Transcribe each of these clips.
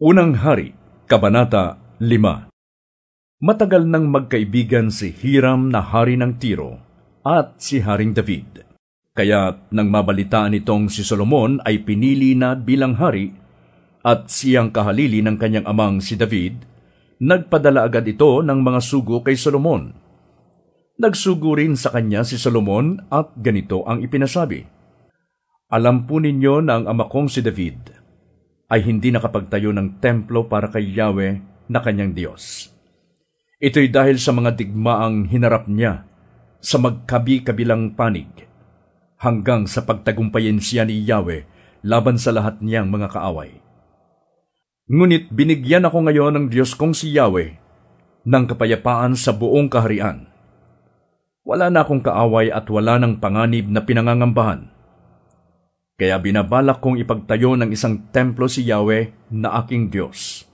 Unang Hari, Kabanata 5 Matagal nang magkaibigan si Hiram na hari ng Tiro at si Haring David. Kaya nang mabalitaan itong si Solomon ay pinili na bilang hari at siyang kahalili ng kanyang amang si David, nagpadala agad ito ng mga sugo kay Solomon. Nagsugo rin sa kanya si Solomon at ganito ang ipinasabi, Alam po ninyo na ang ama kong si David ay hindi nakapagtayo ng templo para kay Yahweh na kanyang Diyos. Ito'y dahil sa mga digmaang hinarap niya sa magkabi-kabilang panig hanggang sa pagtagumpayin siya ni Yahweh laban sa lahat niyang mga kaaway. Ngunit binigyan ako ngayon ng Diyos kong si Yahweh ng kapayapaan sa buong kaharian. Wala na akong kaaway at wala ng panganib na pinangangambahan kaya binabalak kong ipagtayo ng isang templo si Yahweh na aking Diyos.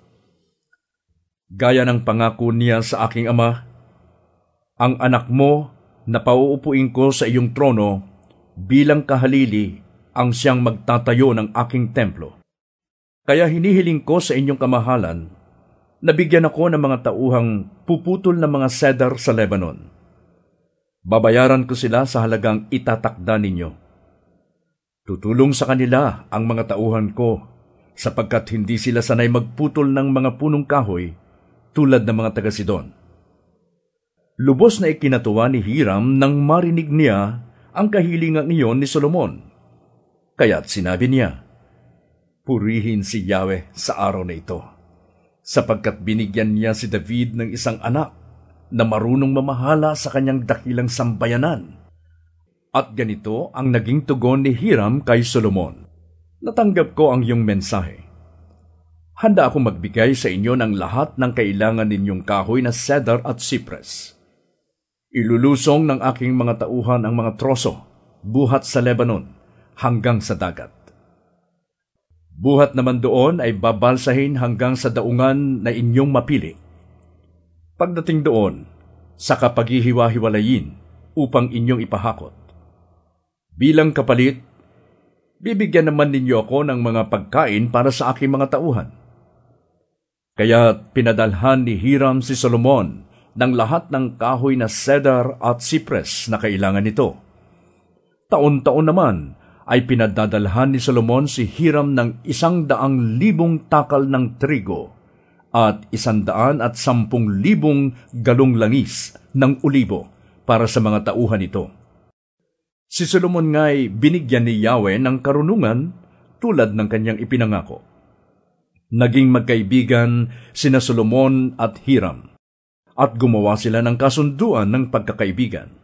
Gaya ng pangako niya sa aking ama, ang anak mo na pauupuin ko sa iyong trono bilang kahalili ang siyang magtatayo ng aking templo. Kaya hinihiling ko sa inyong kamahalan, nabigyan ako ng mga tauhang puputol ng mga cedar sa Lebanon. Babayaran ko sila sa halagang itatakda ninyo Tutulong sa kanila ang mga tauhan ko, sapagkat hindi sila sanay magputol ng mga punong kahoy tulad ng mga taga-Sidon. Lubos na ikinatuwa ni Hiram nang marinig niya ang kahilingan niyon ni Solomon. Kaya't sinabi niya, Purihin si Yahweh sa araw na ito, sapagkat binigyan niya si David ng isang anak na marunong mamahala sa kanyang dakilang sambayanan at ganito ang naging tugon ni Hiram kay Solomon. Natanggap ko ang iyong mensahe. Handa akong magbigay sa inyo ng lahat ng kailangan ninyong kahoy na cedar at cypress. Ilulusong ng aking mga tauhan ang mga troso, buhat sa Lebanon, hanggang sa dagat. Buhat naman doon ay babalsahin hanggang sa daungan na inyong mapili. Pagdating doon, sa kapaghihiwa-hiwalayin upang inyong ipahakot. Bilang kapalit, bibigyan naman ninyo ako ng mga pagkain para sa aking mga tauhan. Kaya pinadalhan ni Hiram si Solomon ng lahat ng kahoy na cedar at cypress na kailangan nito. Taon-taon naman ay pinadadalhan ni Solomon si Hiram ng isang daang libong takal ng trigo at isandaan at sampung libong galong langis ng ulibo para sa mga tauhan nito. Si Solomon nga'y binigyan ni Yahweh ng karunungan tulad ng kanyang ipinangako. Naging magkaibigan sina Solomon at Hiram, at gumawa sila ng kasunduan ng pagkakaibigan.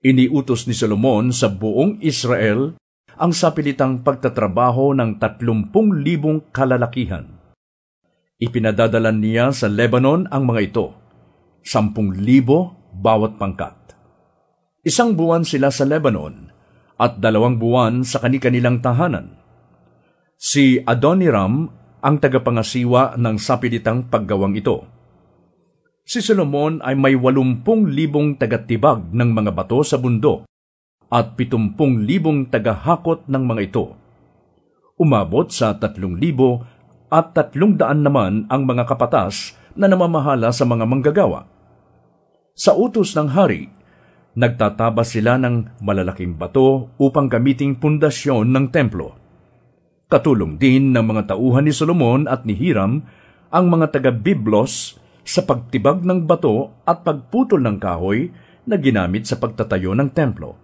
Iniutos ni Solomon sa buong Israel ang sapilitang pagtatrabaho ng tatlumpung libong kalalakihan. Ipinadadalan niya sa Lebanon ang mga ito, sampung libo bawat pangkat. Isang buwan sila sa Lebanon at dalawang buwan sa kani-kanilang tahanan. Si Adoniram ang tagapangasiwa ng sapilitang paggawang ito. Si Solomon ay may walumpung libong tagatibag ng mga bato sa bundok at pitumpung libong tagahakot ng mga ito. Umabot sa tatlong libo at tatlong daan naman ang mga kapatas na namamahala sa mga manggagawa. Sa utos ng hari, nagtatabas sila ng malalaking bato upang gamiting pundasyon ng templo. Katulong din ng mga tauhan ni Solomon at ni Hiram ang mga taga-Biblos sa pagtibag ng bato at pagputol ng kahoy na ginamit sa pagtatayo ng templo.